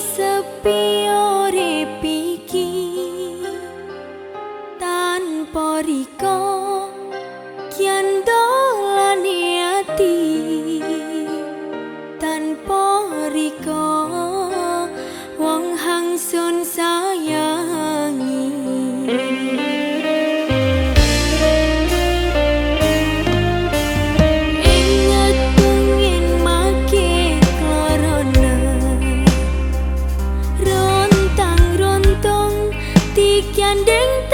sepi Can deng